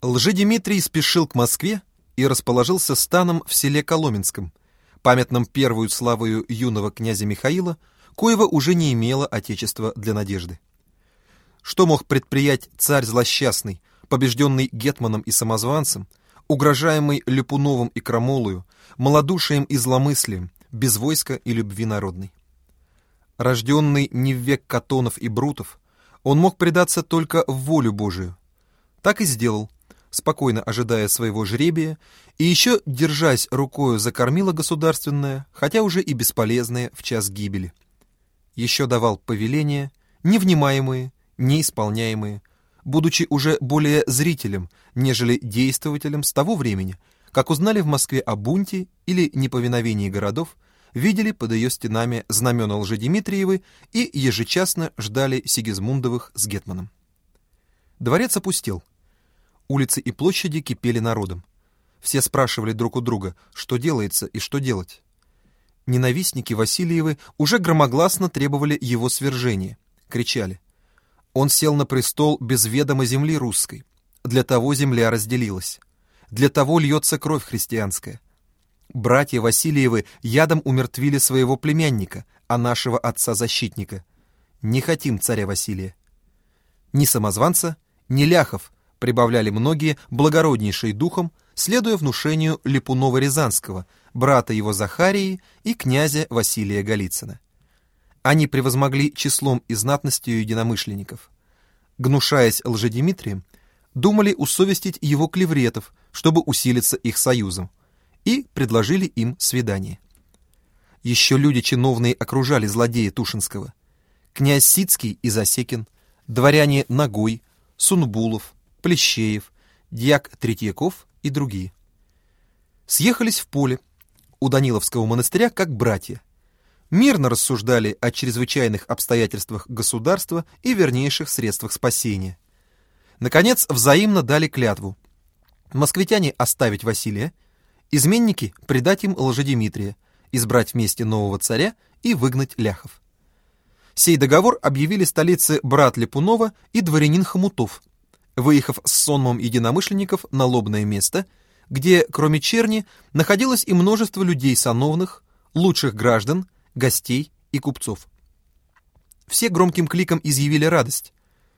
Лжедимитрий спешил к Москве и расположился станом в селе Коломенском, памятном первую славою юного князя Михаила, коего уже не имело отечества для надежды. Что мог предприять царь злосчастный, побежденный Гетманом и самозванцем, угрожаемый Лепуновым и Крамолою, малодушием и зломыслием, без войска и любви народной? Рожденный не в век Катонов и Брутов, он мог предаться только волю Божию. Так и сделал, спокойно ожидая своего жребия и еще держась рукою за кормило государственное, хотя уже и бесполезное в час гибели. Еще давал повеления, невнимаемые, неисполняемые, будучи уже более зрителем, нежели действователем с того времени, как узнали в Москве о бунте или неповиновении городов, видели под ее стенами знамена Лжедимитриевы и ежечасно ждали Сигизмундовых с Гетманом. Дворец опустел. Улицы и площади кипели народом. Все спрашивали друг у друга, что делается и что делать. Ненавистники Васильевы уже громогласно требовали его свержения. Кричали. Он сел на престол без ведома земли русской. Для того земля разделилась. Для того льется кровь христианская. Братья Васильевы ядом умертвили своего племянника, а нашего отца-защитника. Не хотим царя Василия. Ни самозванца, ни ляхов, прибавляли многие, благороднейшие духом, следуя внушению Липунова-Рязанского, брата его Захарии и князя Василия Голицына. Они превозмогли числом и знатностью единомышленников. Гнушаясь лжедимитрием, думали усовестить его клевретов, чтобы усилиться их союзом, и предложили им свидание. Еще люди чиновные окружали злодея Тушинского. Князь Сицкий и Засекин, дворяне Ногой, Сунбулов, Плещеев, дьяк Третьяков и другие. Съехались в поле у Даниловского монастыря как братья. Мирно рассуждали о чрезвычайных обстоятельствах государства и вернейших средствах спасения. Наконец, взаимно дали клятву. Москвитяне оставить Василия, изменники предать им Лжедимитрия, избрать вместе нового царя и выгнать ляхов. Сей договор объявили столице брат Липунова и дворянин Хомутов, выехав с сонмом единомышленников на лобное место, где, кроме черни, находилось и множество людей сановных, лучших граждан, гостей и купцов. Все громким кликом изъявили радость.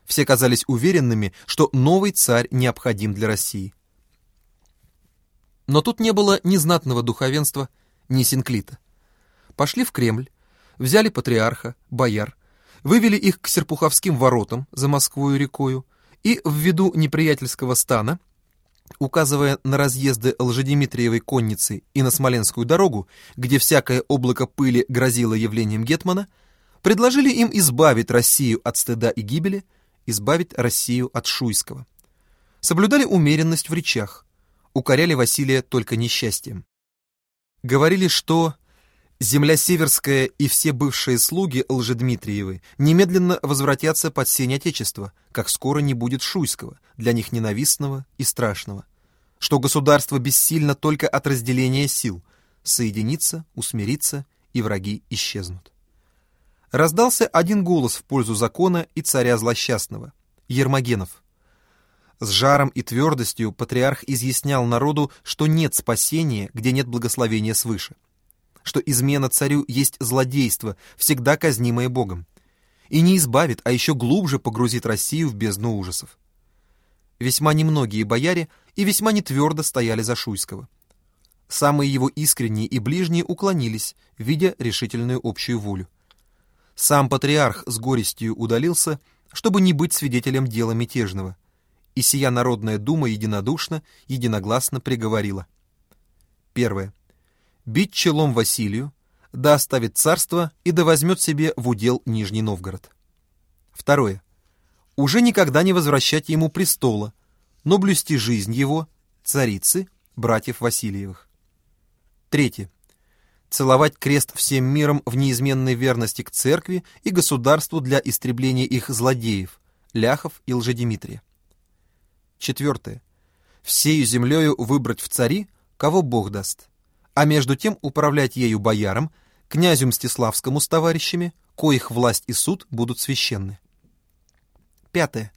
Все казались уверенными, что новый царь необходим для России. Но тут не было ни знатного духовенства, ни синклита. Пошли в Кремль, взяли патриарха, бояр, вывели их к Серпуховским воротам за Москвою рекою, и ввиду неприятельского стана, указывая на разъезды Лжедимитриевой конницы и на Смоленскую дорогу, где всякое облако пыли грозило явлением Гетмана, предложили им избавить Россию от стыда и гибели, избавить Россию от Шуйского. Соблюдали умеренность в речах, укоряли Василия только несчастьем. Говорили, что Земля Северская и все бывшие слуги Лжедмитриевы немедленно возвратятся под сень Отечества, как скоро не будет Шуйского, для них ненавистного и страшного. Что государство бессильно только от разделения сил, соединиться, усмириться, и враги исчезнут. Раздался один голос в пользу закона и царя злосчастного, Ермогенов. С жаром и твердостью патриарх изъяснял народу, что нет спасения, где нет благословения свыше что измена царю есть злодейство, всегда казнимое Богом, и не избавит, а еще глубже погрузит Россию в бездну ужасов. Весьма немногие бояре и весьма нетвердо стояли за Шуйского. Самые его искренние и ближние уклонились, видя решительную общую волю. Сам патриарх с горестью удалился, чтобы не быть свидетелем дела мятежного, и сия народная дума единодушно, единогласно приговорила. Первое бить челом Василию, да оставит царство и да возьмет себе в удел Нижний Новгород. Второе. Уже никогда не возвращать ему престола, но блюсти жизнь его, царицы, братьев Васильевых. Третье. Целовать крест всем миром в неизменной верности к церкви и государству для истребления их злодеев, ляхов и лжедимитрия. Четвертое. Всею землею выбрать в цари, кого Бог даст а между тем управлять ею боярам, князю Мстиславскому с товарищами, коих власть и суд будут священны. Пятое.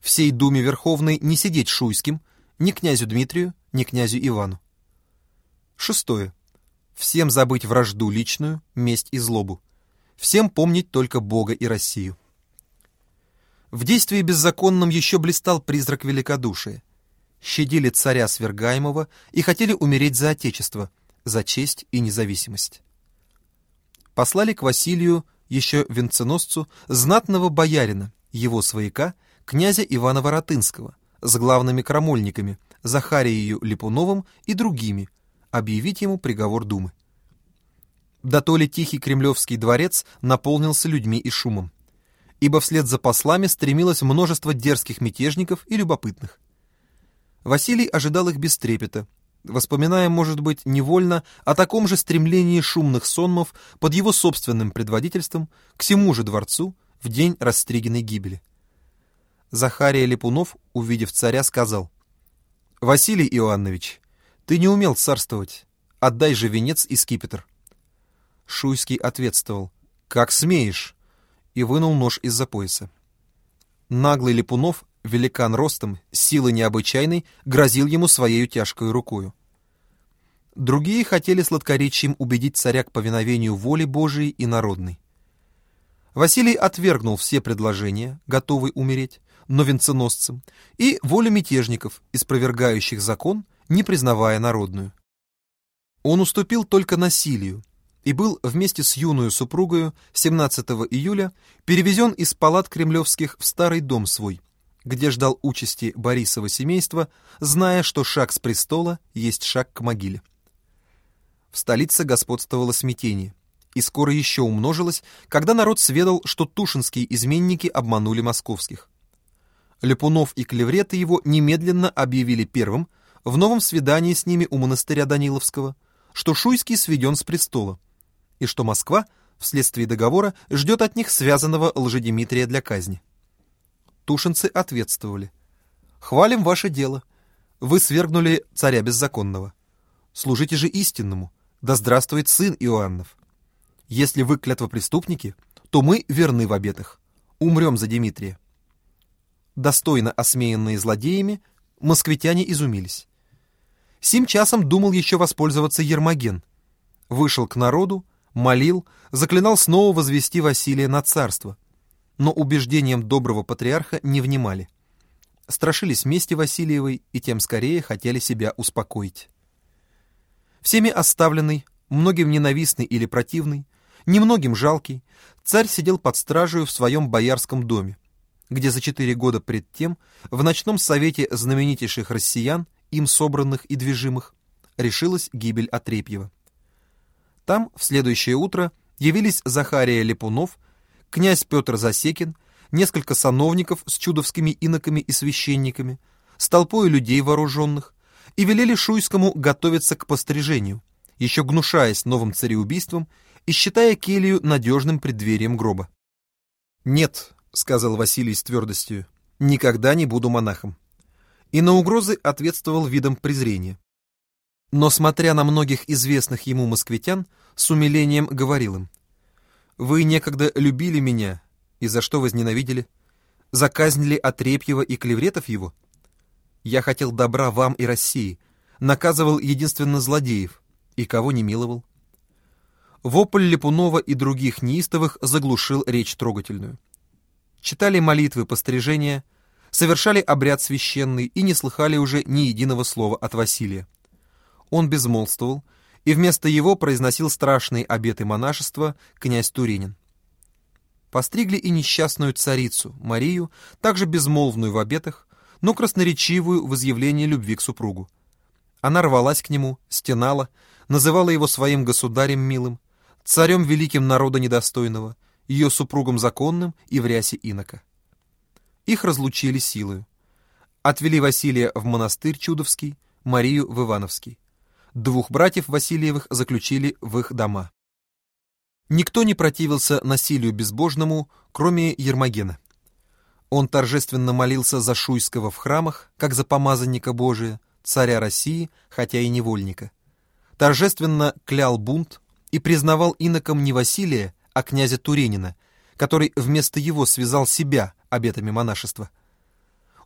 всей Думе Верховной не сидеть Шуйским, ни князю Дмитрию, ни князю Ивану. Шестое. Всем забыть вражду личную, месть и злобу. Всем помнить только Бога и Россию. В действии беззаконном еще блистал призрак великодушия. Щадили царя свергаемого и хотели умереть за отечество, за честь и независимость. Послали к Василию, еще венценосцу, знатного боярина, его свояка, князя Ивана Воротынского, с главными крамольниками, Захарией Липуновым и другими, объявить ему приговор Думы. Да то ли тихий кремлевский дворец наполнился людьми и шумом ибо вслед за послами стремилось множество дерзких мятежников и любопытных. Василий ожидал их без трепета, воспоминая, может быть, невольно о таком же стремлении шумных сонмов под его собственным предводительством к всему же дворцу в день расстриганной гибели. Захария Липунов, увидев царя, сказал, «Василий Иоаннович, ты не умел царствовать, отдай же венец и скипетр». Шуйский ответствовал, «Как смеешь, и вынул нож из-за пояса. Наглый Липунов, великан ростом, силы необычайной, грозил ему своей тяжкой рукою. Другие хотели сладкоречием убедить царя к повиновению воли Божией и народной. Василий отвергнул все предложения, готовый умереть, но венценосцем, и волю мятежников, испровергающих закон, не признавая народную. Он уступил только насилию, и был вместе с юную супругою 17 июля перевезен из палат кремлевских в старый дом свой, где ждал участи Борисова семейства, зная, что шаг с престола есть шаг к могиле. В столице господствовало смятение, и скоро еще умножилось, когда народ сведал, что тушинские изменники обманули московских. Лепунов и клевреты его немедленно объявили первым, в новом свидании с ними у монастыря Даниловского, что Шуйский сведен с престола, и что Москва, вследствие договора, ждет от них связанного лжедимитрия для казни. Тушинцы ответствовали. «Хвалим ваше дело. Вы свергнули царя беззаконного. Служите же истинному. Да здравствует сын Иоаннов. Если вы клятвопреступники, то мы верны в обетах. Умрем за Дмитрия». Достойно осмеянные злодеями, москвитяне изумились. Сим часом думал еще воспользоваться Ермоген. Вышел к народу, молил, заклинал снова возвести Василия на царство, но убеждениям доброго патриарха не внимали. Страшились мести Васильевой и тем скорее хотели себя успокоить. Всеми оставленный, многим ненавистный или противный, немногим жалкий, царь сидел под стражей в своем боярском доме, где за четыре года пред тем в ночном совете знаменитейших россиян, им собранных и движимых, решилась гибель Отрепьева. Там в следующее утро явились Захария Липунов, князь Петр Засекин, несколько сановников с чудовскими иноками и священниками, с толпой людей вооруженных, и велели Шуйскому готовиться к пострижению, еще гнушаясь новым цареубийством и считая келью надежным преддверием гроба. «Нет», — сказал Василий с твердостью, — «никогда не буду монахом». И на угрозы ответствовал видом презрения но, смотря на многих известных ему москвитян, с умилением говорил им, «Вы некогда любили меня, и за что возненавидели? За казнь ли Отрепьева и клевретов его? Я хотел добра вам и России, наказывал единственно злодеев, и кого не миловал». Вопль Липунова и других неистовых заглушил речь трогательную. Читали молитвы пострижения, совершали обряд священный и не слыхали уже ни единого слова от Василия он безмолвствовал, и вместо его произносил страшные обеты монашества князь Туринин. Постригли и несчастную царицу, Марию, также безмолвную в обетах, но красноречивую в изъявлении любви к супругу. Она рвалась к нему, стенала, называла его своим государем милым, царем великим народа недостойного, ее супругом законным и в рясе инока. Их разлучили силою. Отвели Василия в монастырь Чудовский, Марию в Ивановский. Двух братьев Васильевых заключили в их дома. Никто не противился насилию безбожному, кроме Ермогена. Он торжественно молился за Шуйского в храмах, как за помазанника Божия, царя России, хотя и невольника. Торжественно клял бунт и признавал иноком не Василия, а князя Туренина, который вместо его связал себя обетами монашества.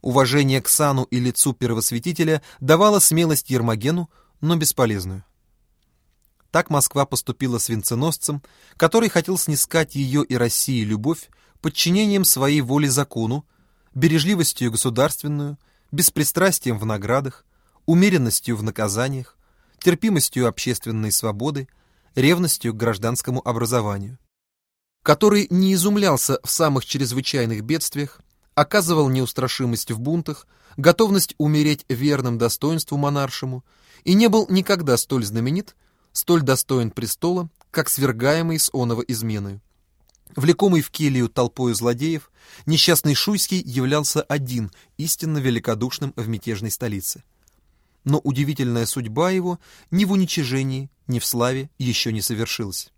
Уважение к сану и лицу первосвятителя давало смелость Ермогену, но бесполезную. Так Москва поступила с венценосцем, который хотел снискать ее и России любовь подчинением своей воли закону, бережливостью государственную, беспристрастием в наградах, умеренностью в наказаниях, терпимостью общественной свободы, ревностью к гражданскому образованию, который не изумлялся в самых чрезвычайных бедствиях, оказывал неустрашимость в бунтах, готовность умереть верным достоинству монаршему и не был никогда столь знаменит, столь достоин престола, как свергаемый с оного изменою. Влекомый в келью толпою злодеев, несчастный Шуйский являлся один, истинно великодушным в мятежной столице. Но удивительная судьба его ни в уничижении, ни в славе еще не совершилась.